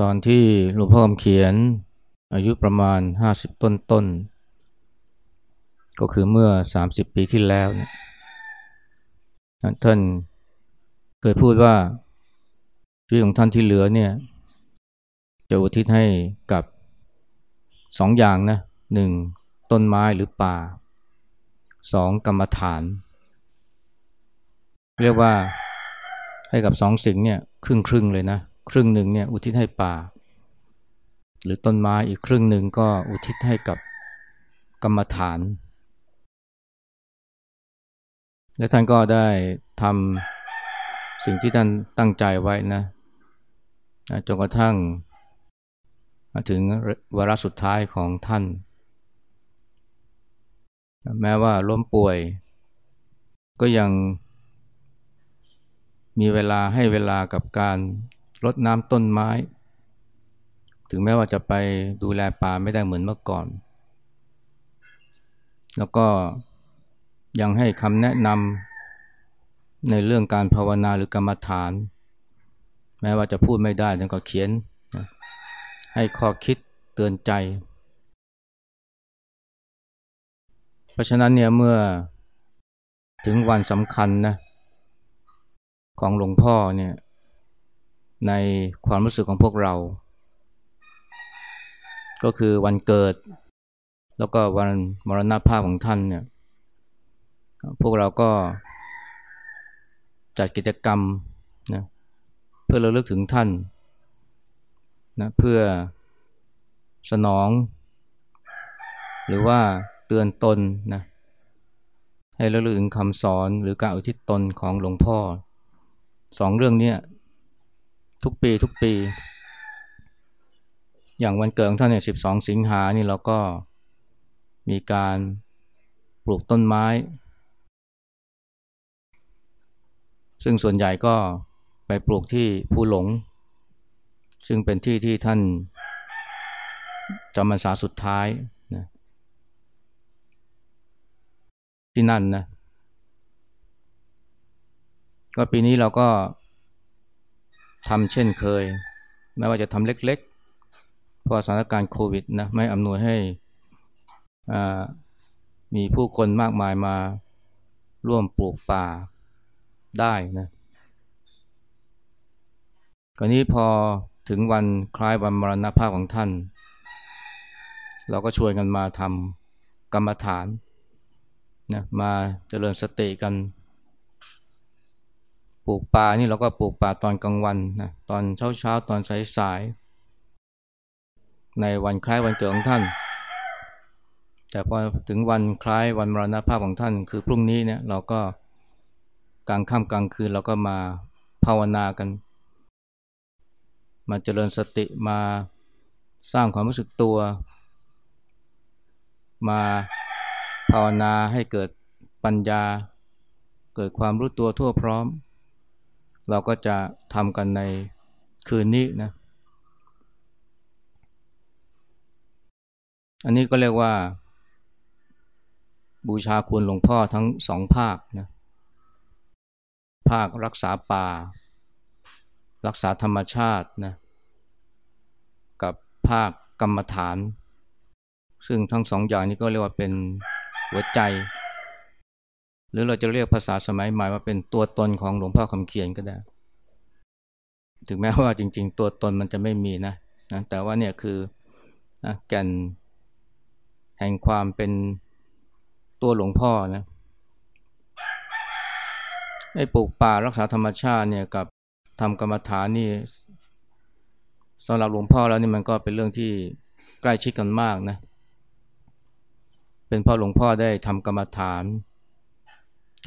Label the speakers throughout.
Speaker 1: ตอนที่หลวงพ่อคำเขียนอายุประมาณห้าสิบต้นต้น ก็คือเมื่อสามสิบปีที่แล้วเนี่ยท่านเคยพูดว่าชีวิตของท่านที่เหลือเนี่ยจะอุทิศให้กับสองอย่างนะหนึ่งต้นไม้หรือป่าสองกรรมฐาน เรียกว่าให้กับสองสิ่งเนี่ยครึ่งครึ่งเลยนะ ครึ่งหนึ่งเนี่ยอุทิศให้ป่า หรือต้นไม้อีกครึ่งหนึ่งก็อุทิศให้กับกรรมฐาน และท่านก็ได้ทำสิ่งที่ท่านตั้งใจไว้นะจนกระทั่ง ถึงวาระสุดท้ายของท่าน แม้ว่าล้มป่วย ก็ยังมีเวลาให้เวลากับการ รดน้ำต้นไม้ ถึงแม้ว่าจะไปดูแลป่าไม่ได้เหมือนเมื่อก่อน แล้วก็ยังให้คำแนะนำในเรื่องการภาวนาหรือกรรมฐาน แม้ว่าจะพูดไม่ได้ท่ก็เขียน ให้ข้อคิดเตือนใจ เพราะฉะนั้นเนี่ยเมื่อถึงวันสำคัญนะของหลวงพ่อเนี่ย ในความรู้สึกของพวกเรา ก็คือวันเกิด แล้วก็วันมรณภาพของท่านเนี่ยพวกเราก็จัดกิจกรรมนะเพื่อระลึกถึงท่านนะเพื่อสนอง หรือว่าเตือนตนนะให้ระลึกถึงคำสอนหรือการอุทิศตนของหลวงพ่อสองเรื่องนี้ ทุกปีทุกปี อย่างวันเกิดของท่านเนี่ยสิบสองสิงหานี่เราก็มีการปลูกต้นไม้ ซึ่งส่วนใหญ่ก็ไปปลูกที่ภูหลง ซึ่งเป็นที่ที่ท่านจำพรรษาสุดท้ายนะที่นั่นนะก็ปีนี้เราก็ ทำเช่นเคยแม้ว่าจะทำเล็กๆ เพราะสถานการณ์โควิดนะไม่อำนวยให้มีผู้คนมากมายมาร่วมปลูกป่าได้นะกรณีพอถึงวันคล้ายวันมรณภาพของท่าน เราก็ชวนกันมาทำกรรมฐานนะมาเจริญสติกัน ปลูกป่านี่เราก็ปลูกป่าตอนกลางวันนะตอนเช้าเช้าตอนสายสายในวันคล้ายวันเกิดของท่าน แต่พอถึงวันคล้ายวันมรณภาพของท่าน คือพรุ่งนี้เนี่ยเราก็กลางค่ำกลางคืนเราก็มาภาวนากัน มาเจริญสติมาสร้างความรู้สึกตัว มาภาวนาให้เกิดปัญญา เกิดความรู้ตัวทั่วพร้อม เราก็จะทำกันในคืนนี้นะ อันนี้ก็เรียกว่า บูชาคุณหลวงพ่อทั้งสองภาคนะภาครักษาป่า รักษาธรรมชาตินะกับภาคกรรมฐาน ซึ่งทั้งสองอย่างนี้ก็เรียกว่าเป็นหัวใจ หรือเราจะเรียกภาษาสมัยใหม่ว่าเป็นตัวตนของหลวงพ่อคำเขียนก็ได้ ถึงแม้ว่าจริง ๆ ตัวตนมันจะไม่มีนะนะแต่ว่าเนี่ยคือนะแก่นแห่งความเป็นตัวหลวงพ่อนะไอ้ปลูกป่ารักษาธรรมชาติเนี่ยกับทำกรรมฐานนี่สำหรับหลวงพ่อแล้วนี่มันก็เป็นเรื่องที่ใกล้ชิดกันมากนะ เป็นเพราะหลวงพ่อได้ทำกรรมฐาน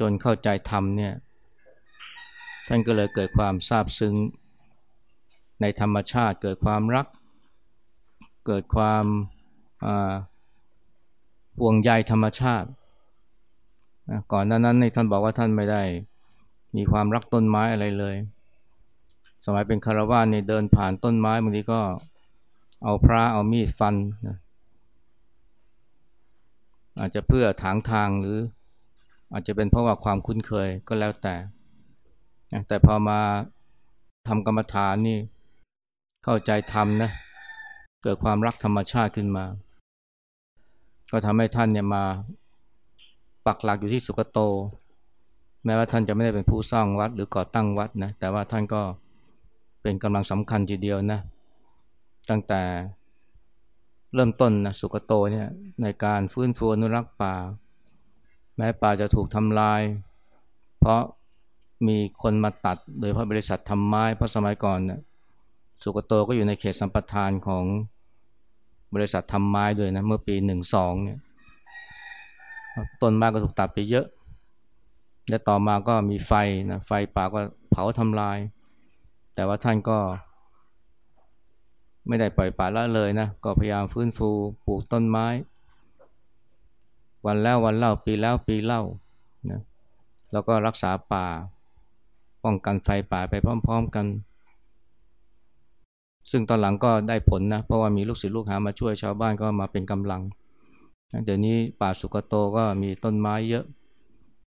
Speaker 1: จนเข้าใจธรรมเนี่ยท่านก็เลยเกิดความซาบซึ้ง ในธรรมชาติเกิดความรัก เกิดความห่วงใยธรรมชาติ ก่อนนั้นนั้นท่านบอกว่าท่านไม่ได้ มีความรักต้นไม้อะไรเลย สมัยเป็นคารวะเนี่ยเดินผ่านต้นไม้บางทีก็เอาพระเอามีดฟันนะอาจจะเพื่อถางทางหรือ อาจจะเป็นเพราะว่าความคุ้นเคยก็แล้วแต่ แต่พอมาทำกรรมฐานนี่ เข้าใจธรรมนะ เกิดความรักธรรมชาติขึ้นมา ก็ทำให้ท่านเนี่ยมาปักหลักอยู่ที่สุกโต แม้ว่าท่านจะไม่ได้เป็นผู้สร้างวัดหรือก่อตั้งวัดนะ แต่ว่าท่านก็เป็นกำลังสำคัญทีเดียวนะ ตั้งแต่เริ่มต้นนะสุกโตเนี่ยในการฟื้นฟูอนุรักษ์ป่า แม้ป่าจะถูกทำลาย เพราะมีคนมาตัดโดยพระบริษัททำไม้เพราะสมัยก่อนเนี่ยสุกโตก็อยู่ในเขตสัมปทานของบริษัททำไม้ด้วยนะเมื่อปีหนึ่งสองเนี่ยต้นไม้ก็ถูกตัดไปเยอะ และต่อมาก็มีไฟนะไฟป่าก็เผาทำลาย แต่ว่าท่านก็ ไม่ได้ปล่อยป่าละเลยนะก็พยายามฟื้นฟูปลูกต้นไม้ วันแล้ววันเล่าปีแล้วปีเล่านะแล้วก็รักษาป่า ป้องกันไฟป่าไปพร้อม ๆกัน ซึ่งตอนหลังก็ได้ผลนะ เพราะว่ามีลูกศิษย์ลูกหามาช่วยชาวบ้านก็มาเป็นกำลัง เดี๋ยวนี้ป่าสุกโตก็มีต้นไม้เยอะ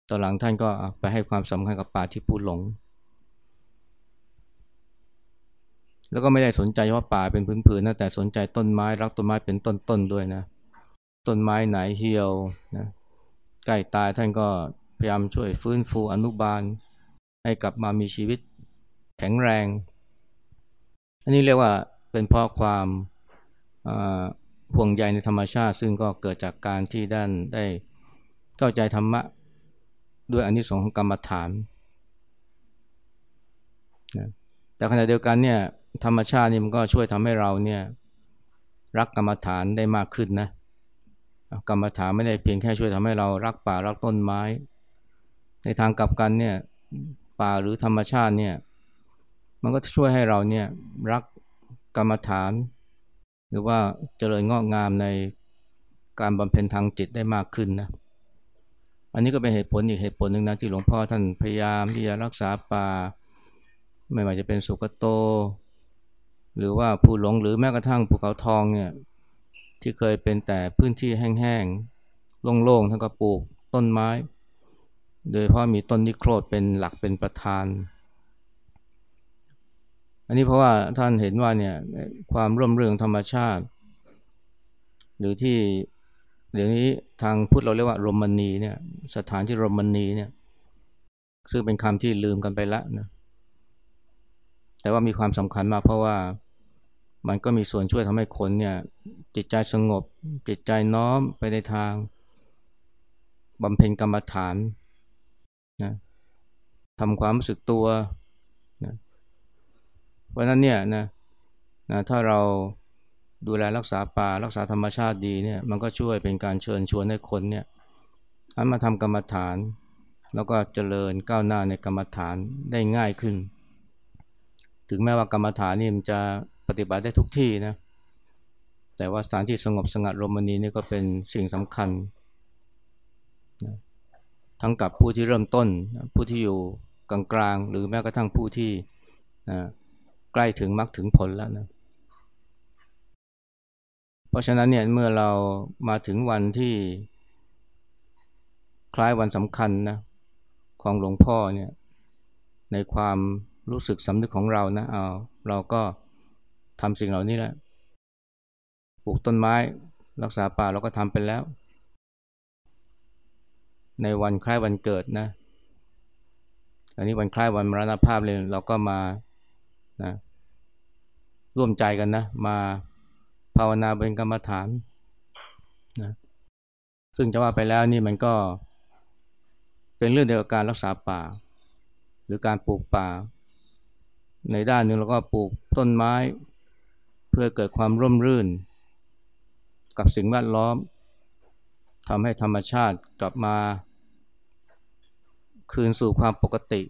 Speaker 1: ตอนหลังท่านก็ไปให้ความสำคัญกับป่าที่ผู้หลง แล้วก็ไม่ได้สนใจว่าป่าเป็นพื้นๆนะแต่สนใจต้นไม้รักต้นไม้เป็นต้นๆด้วยนะ ต้นไม้ไหนเหี่ยวนะใกล้ตายท่านก็พยายามช่วยฟื้นฟูอนุบาล ให้กลับมามีชีวิตแข็งแรง อันนี้เรียกว่าเป็นเพราะความห่วงใยในธรรมชาติ ซึ่งก็เกิดจากการที่ด้านได้เข้าใจธรรมะด้วยอนนิสงส์ของกรรมฐานนะแต่ขณะเดียวกันเนี่ยธรรมชาตินี่มันก็ช่วยทำให้เราเนี่ยรักกรรมฐานได้มากขึ้นนะ กรรมฐานไม่ได้เพียงแค่ช่วยทำให้เรารักป่ารักต้นไม้ ในทางกลับกันเนี่ยป่าหรือธรรมชาติเนี่ยมันก็ช่วยให้เราเนี่ยรักกรรมฐาน หรือว่าเจริญงอกงามในการบำเพ็ญทางจิตได้มากขึ้นนะอันนี้ก็เป็นเหตุผลอีกเหตุผลหนึ่งนะที่หลวงพ่อท่านพยายามที่จะรักษาป่า ไม่ว่าจะเป็นสุกโต หรือว่าภูหลงหรือแม้กระทั่งภูเขาทองเนี่ย ที่เคยเป็นแต่พื้นที่แห้งๆโล่งๆทั้งกระปลูกต้นไม้ โดยเพราะมีต้นนิโครธเป็นหลักเป็นประธาน อันนี้เพราะว่าท่านเห็นว่าเนี่ยความร่มเรืองธรรมชาติ หรือที่เดี๋ยวนี้ทางพุทธเราเรียกว่าโรมนีเนี่ยสถานที่โรมนีเนี่ยซึ่งเป็นคำที่ลืมกันไปแล้วนะแต่ว่ามีความสำคัญมากเพราะว่า มันก็มีส่วนช่วยทำให้คนเนี่ยจิตใจสงบ จิตใจน้อมไปในทางบำเพ็ญกรรมฐานนะทำความรู้สึกตัวนะเพราะนั้นเนี่ยนะนะถ้าเราดูแลรักษาป่ารักษาธรรมชาติดีเนี่ยมันก็ช่วยเป็นการเชิญชวนให้คนเนี่ยหันมาทำกรรมฐาน แล้วก็เจริญก้าวหน้าในกรรมฐานได้ง่ายขึ้น ถึงแม้ว่ากรรมฐานนี่มันจะ ปฏิบัติได้ทุกที่นะ แต่ว่าสถานที่สงบสงัดลมณีนี่ก็เป็นสิ่งสำคัญนะทั้งกับผู้ที่เริ่มต้น ผู้ที่อยู่กลางๆ หรือแม้กระทั่งผู้ที่นะใกล้ถึงมรรคถึงผลแล้วนะ เพราะฉะนั้นเนี่ยเมื่อเรามาถึงวันที่คล้ายวันสำคัญนะของหลวงพ่อเนี่ยในความรู้สึกสำนึกของเรานะเอาเราก็ ทำสิ่งเหล่านี้แหละปลูกต้นไม้รักษาป่าเราก็ทำไปแล้ว ในวันคล้ายวันเกิดนะ อันนี้วันคล้ายวันมรณภาพเลยเราก็มานะร่วมใจกันนะ มาภาวนาเป็นกรรมฐานนะซึ่งจะว่าไปแล้วนี่มันก็เป็นเรื่องเดียวกับการรักษาป่า หรือการปลูกป่า ในด้านหนึ่งเราก็ปลูกต้นไม้ เพื่อเกิดความร่มรื่น กับสิ่งแวดล้อมทำให้ธรรมชาติกลับมา คืนสู่ความปกติ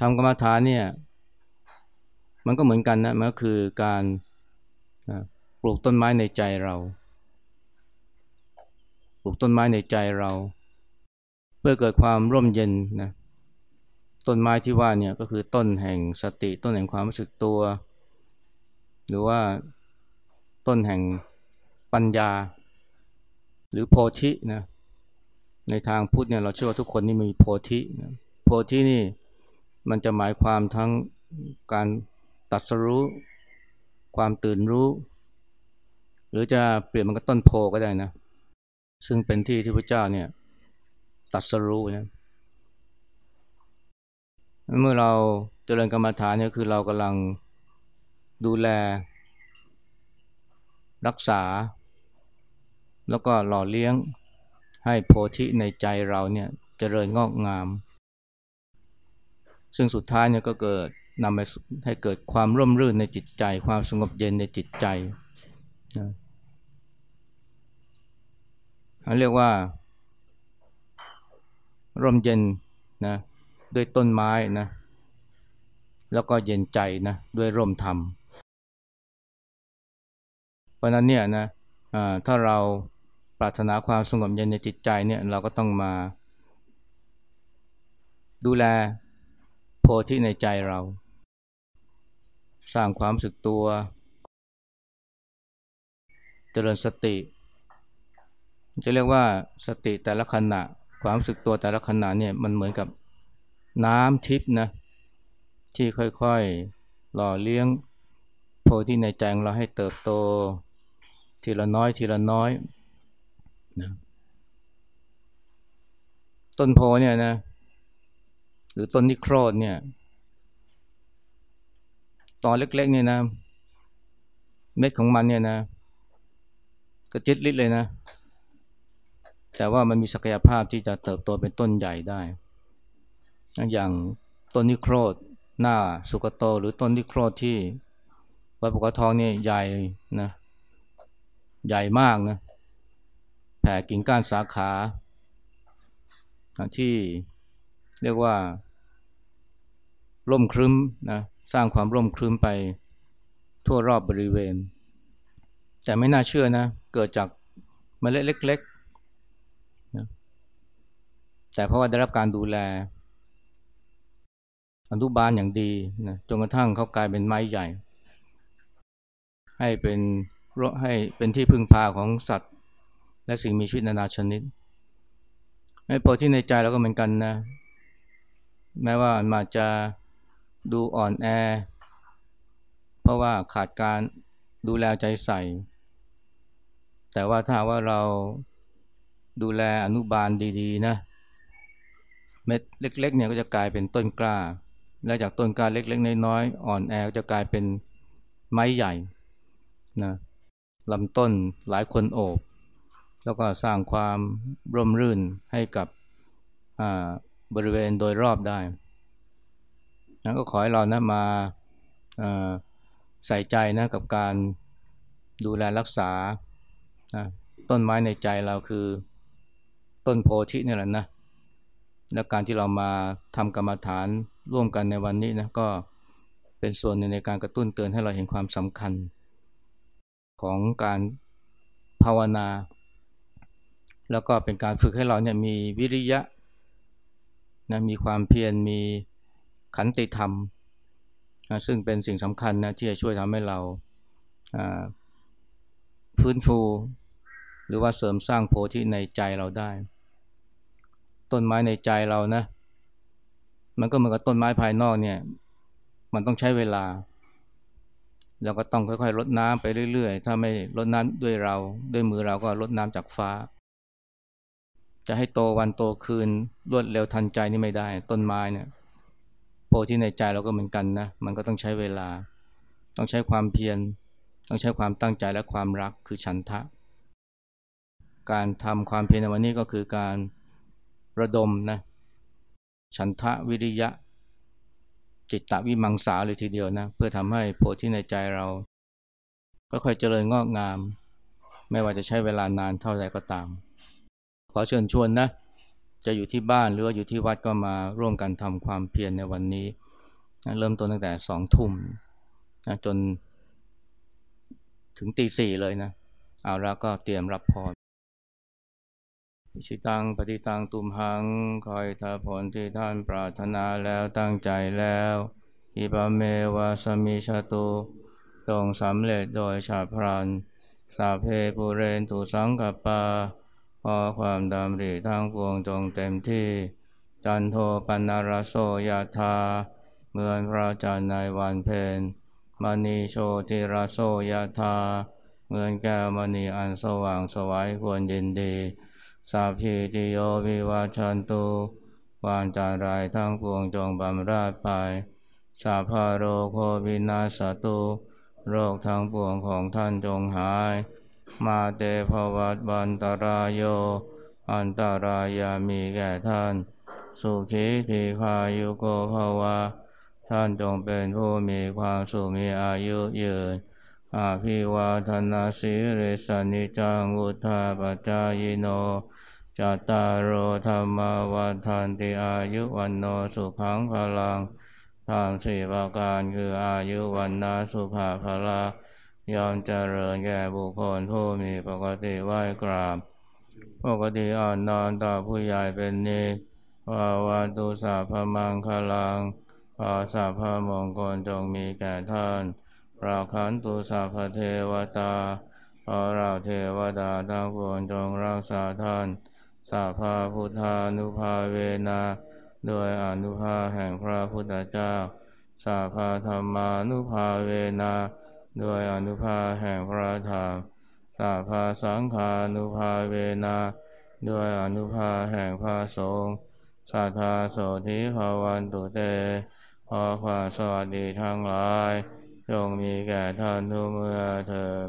Speaker 1: ทำกรรมฐานเนี่ยมันก็เหมือนกันนะมันก็คือการปลูกต้นไม้ในใจเรา ปลูกต้นไม้ในใจเรา เพื่อเกิดความร่มเย็นนะต้นไม้ที่ว่าเนี่ยก็คือต้นแห่งสติต้นแห่งความรู้สึกตัว หรือว่าต้นแห่งปัญญา หรือโพธินะในทางพุทธเนี่ยเราเชื่อว่าทุกคนนี่มีโพธินะโพธินี่มันจะหมายความทั้งการตัดสรู้ ความตื่นรู้ หรือจะเปรียบมันกับต้นโพก็ได้นะ ซึ่งเป็นที่ที่พระเจ้าเนี่ยตัดสรู้นะเมื่อเราเจริญกรรมฐานเนี่ยคือเรากำลัง ดูแล รักษา แล้วก็หล่อเลี้ยงให้โพธิในใจเราเนี่ยจเจริญงอกงาม ซึ่งสุดท้ายเนี่ยก็เกิดนำไปให้เกิดความร่มรื่นในจิตใจ ความสงบเย็นในจิตใจนะเรียกว่า ร่มเย็นนะด้วยต้นไม้นะแล้วก็เย็นใจนะด้วยร่มธรรม เพราะนั้นเนี่ยนะถ้าเราปรารถนาความสงบเย็นในจิตใจเนี่ยเราก็ต้องมา ดูแลโพธิในใจเรา สร้างความสึกตัว เจริญสติ จะเรียกว่าสติแต่ละขณะ ความสึกตัวแต่ละขณะเนี่ยมันเหมือนกับน้ำทิพนะที่ค่อยๆหล่อเลี้ยงโพธิในใจเราให้เติบโต ทีละน้อยทีละน้อยนะต้นโพเนี่ยนะ หรือต้นนิโครดเนี่ย ตอนเล็กๆเนี่ยนะ เม็ดของมันเนี่ยนะกระจิตลิดเลยนะ แต่ว่ามันมีศักยภาพที่จะเติบโตเป็นต้นใหญ่ได้ อย่างต้นนิโครดหน้าสุกโต หรือต้นนิโครดที่วัดปกทองเนี่ยใหญ่นะ ใหญ่มากนะแผ่กิ่งก้านสาขาที่เรียกว่า ร่มครึ้มนะสร้างความร่มครึ้มไปทั่วรอบบริเวณ แต่ไม่น่าเชื่อนะ เกิดจากเมล็ดเล็กๆนะแต่เพราะว่าได้รับการดูแล อนุบาลอย่างดีนะจนกระทั่งเขากลายเป็นไม้ใหญ่ ให้เป็น ให้เป็นที่พึ่งพาของสัตว์ และสิ่งมีชีวิตนานาชนิดไอ้พอที่ในใจเราก็เหมือนกันนะ แม้ว่ามันจะดูอ่อนแอ เพราะว่าขาดการดูแลใจใส่ แต่ว่าถ้าว่าเราดูแลอนุบาลดี ๆ นะเม็ดเล็ก ๆ เนี่ยก็จะกลายเป็นต้นกล้า และจากต้นกล้าเล็ก ๆ น้อยๆอ่อนแอก็จะกลายเป็นไม้ใหญ่นะ ลำต้นหลายคนโอบ แล้วก็สร้างความร่มรื่นให้กับบริเวณโดยรอบได้นั้นก็ขอให้เรานะมาใส่ใจนะกับการดูแลรักษานะต้นไม้ในใจเราคือต้นโพธินี่แหละนะ และการที่เรามาทำกรรมฐานร่วมกันในวันนี้นะก็เป็นส่วนหนึ่งในการกระตุ้นเตือนให้เราเห็นความสำคัญ ของการภาวนา แล้วก็เป็นการฝึกให้เราเนี่ยมีวิริยะนะมีความเพียรมีขันติธรรมนะซึ่งเป็นสิ่งสำคัญนะที่จะช่วยทำให้เราฟื้นฟู หรือว่าเสริมสร้างโพธิในใจเราได้ ต้นไม้ในใจเรานะมันก็เหมือนกับต้นไม้ภายนอกเนี่ย มันต้องใช้เวลา เราก็ต้องค่อยๆลดน้ำไปเรื่อยๆ ถ้าไม่ลดน้ำด้วยเราด้วยมือเราก็ลดน้ำจากฟ้า จะให้โตวันโตคืนรวดเร็วทันใจนี่ไม่ได้ ต้นไม้เนี่ยโพที่ในใจเราก็เหมือนกันนะ มันก็ต้องใช้เวลา ต้องใช้ความเพียร ต้องใช้ความตั้งใจและความรักคือฉันทะ การทำความเพียรในวันนี้ก็คือการระดมนะ ฉันทะวิริยะ จิตตวิมังสาเลยทีเดียวนะ เพื่อทำให้โพธิในใจเรา ก็ค่อยเจริญงอกงาม ไม่ว่าจะใช้เวลานานเท่าไรก็ตาม ขอเชิญชวนนะ จะอยู่ที่บ้านหรือว่าอยู่ที่วัดก็มาร่วมกันทำความเพียรในวันนี้ เริ่มต้นตั้งแต่สองทุ่มจนถึงตีสี่เลยนะ เอาแล้วก็เตรียมรับพร ชิตังปฏิตังตุมหัง คอยทาผลที่ท่านปรารถนาแล้วตั้งใจแล้วอิปเมวะสมิชตุตรงสำเร็จโดยชาพรันสาเพปุเรนตุสังกปาขอความดำริทั้งปวงจงเต็มที่ จันโทปันนารโสยธาเหมือนพระจันทร์ในวันเพ็ญมณีโชติราโสยธาเงินแก้วมณีอันสว่างสวายควรยินดี สาพีติโยวิวัชันตุวานจารายทั้งปวงจงบำราดไป สาพาโรโควินาสตุโรคทั้งปวงของท่านจงหาย มาเตภวัตบันตรายโย อันตรายามีแก่ท่าน สุขีทีคายุโกภวะ ท่านจงเป็นผู้มีความสุขมีอายุยืน อาภิวาทนาสิริสนิจังอุทาปจายโนจัตตารโธรรมวัฏันติอายุวันโนสุขังพลังทางสี่ประการคืออายุวันนาสุภาพละยอมเจริญแก่บุคคลผู้มีปกติไหวกราบ ปกติอ่อนนอนต่อผู้ใหญ่เป็นนิสภาวะตุสาพมังคลังขอสาพมงคลจงมีแก่ท่าน ราคันตุสาพเทวตาขอเราเทวดาทั้งปวงจงรักษาท่านสาภาพุทธานุภาเวนาโดยอนุภาแห่งพระพุทธเจ้าสาภาธรรมานุภาเวนาโดยอนุภาแห่งพระธรรมสาภาสังฆานุภาเวนาโดยอนุภาแห่งพระสงฆ์สัทธาโสธิภาวันตุเตขอความสวัสดีทั้งหลาย จงมีแก่ท่านทุกเมื่อเทอม